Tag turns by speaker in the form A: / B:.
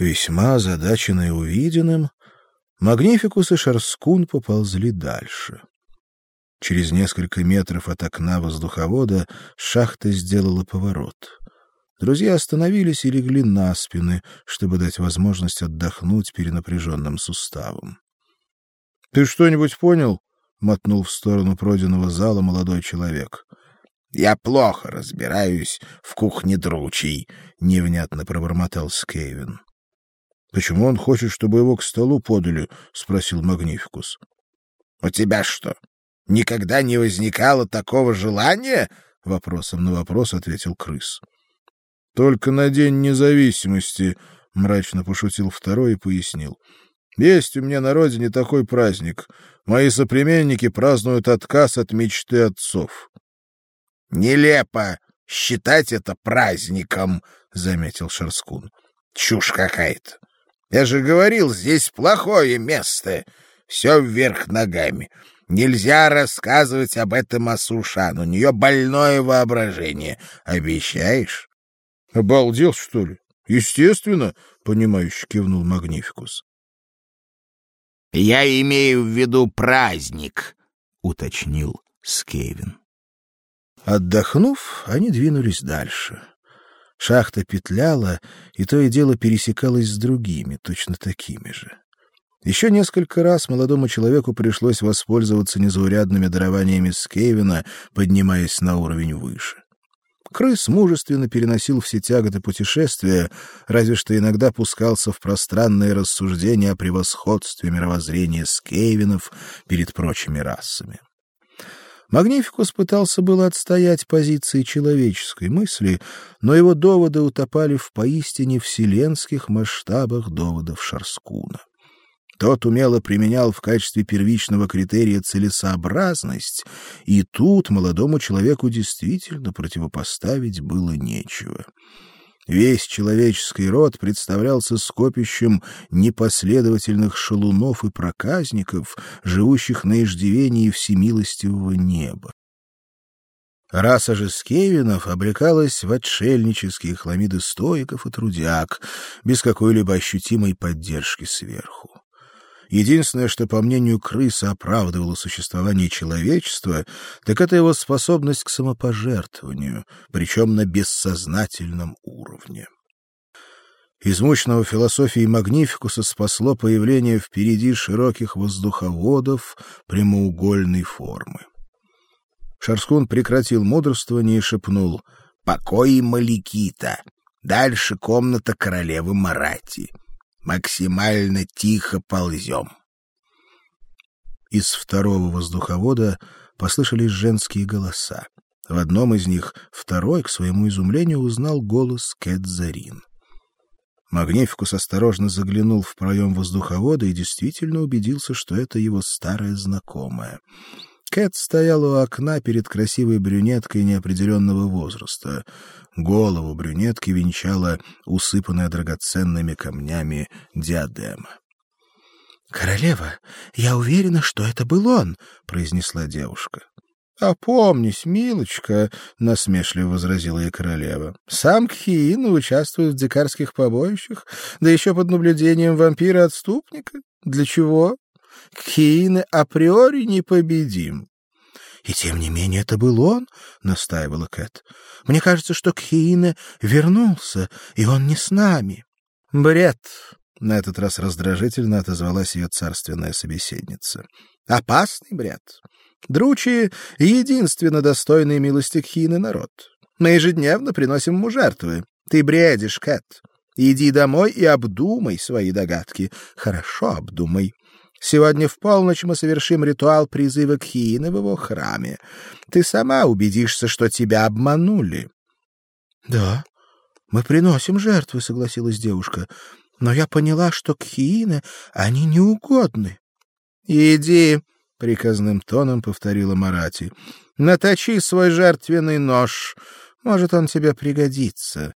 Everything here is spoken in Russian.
A: Весьма озадаченные увиденным, Магнификус и Шарскун поползли дальше. Через несколько метров от окна воздуховода шахта сделала поворот. Друзья остановились и легли на спины, чтобы дать возможность отдохнуть перенапряженным суставам. — Ты что-нибудь понял? — мотнул в сторону пройденного зала молодой человек.
B: — Я плохо разбираюсь в кухне дручей, — невнятно пробормотал Скейвин.
A: — Почему он хочет, чтобы его к столу подали? — спросил Магнификус.
B: — У тебя что, никогда не возникало такого желания? — вопросом на вопрос ответил крыс.
A: Только на День независимости, — мрачно пошутил второй и пояснил. Есть у меня на родине такой праздник. Мои соплеменники празднуют отказ от мечты отцов.
B: — Нелепо считать это праздником, — заметил Шарскун. — Чушь какая-то. Я же говорил, здесь плохое место. Все вверх ногами. Нельзя рассказывать об этом Асушан. У нее больное воображение. Обещаешь?
A: — Обалдел, что ли? — Естественно, — понимающе кивнул Магнификус.
B: — Я имею в виду праздник, — уточнил Скевин.
A: Отдохнув, они двинулись дальше. Шахта петляла, и то и дело пересекалась с другими, точно такими же. Еще несколько раз молодому человеку пришлось воспользоваться незаурядными дарованиями Скевина, поднимаясь на уровень выше. Крыс мужественно переносил все тяготы путешествия, разве что иногда пускался в пространные рассуждения о превосходстве мировоззрения скейвинов перед прочими расами. Магнификус пытался было отстоять позиции человеческой мысли, но его доводы утопали в поистине вселенских масштабах доводов Шарскуна. Тот умело применял в качестве первичного критерия целесообразность, и тут молодому человеку действительно противопоставить было нечего. Весь человеческий род представлялся скопищем непоследовательных шалунов и проказников, живущих на иждивении всемилостивого неба. Раса же скевинов обрекалась в отшельнические хламиды стоиков и трудяг, без какой-либо ощутимой поддержки сверху. Единственное, что, по мнению крыса, оправдывало существование человечества, так это его способность к самопожертвованию, причем на бессознательном уровне. Измученного философии Магнификуса спасло появление впереди широких воздуховодов прямоугольной формы. Шарскун прекратил мудрствование и шепнул «Покой Маликита! Дальше комната королевы Марати!» Максимально тихо ползем. Из второго воздуховода послышались женские голоса. В одном из них второй, к своему изумлению, узнал голос Кэт Зарин. Магнификус осторожно заглянул в проем воздуховода и действительно убедился, что это его старая знакомая. Кэт стояла у окна перед красивой брюнеткой неопределенного возраста. Голову брюнетки венчала усыпанная драгоценными камнями диадема. Королева, я уверена, что это был он, произнесла девушка. «Опомнись, милочка», — насмешливо возразила ей королева. «Сам Кхиин участвует в дикарских побоищах, да еще под наблюдением вампира-отступника. Для чего? Кхиины априори непобедим. — И тем не менее это был он, — настаивала Кэт. — Мне кажется, что Кхиине вернулся, и он не с нами. — Бред! — на этот раз раздражительно отозвалась ее царственная собеседница. — Опасный бред. Дручи — единственно достойный милости Кхиины народ. Мы ежедневно приносим ему жертвы. Ты бредишь, Кэт. Иди домой и обдумай свои догадки. Хорошо обдумай. Сегодня в полночь мы совершим ритуал призыва Кхиины в его храме. Ты сама убедишься, что тебя обманули. — Да, мы приносим жертвы, — согласилась девушка. — Но я поняла, что Кхиины они неугодны. — Иди, — приказным тоном повторила Марати. — Наточи свой жертвенный нож. Может, он тебе пригодится.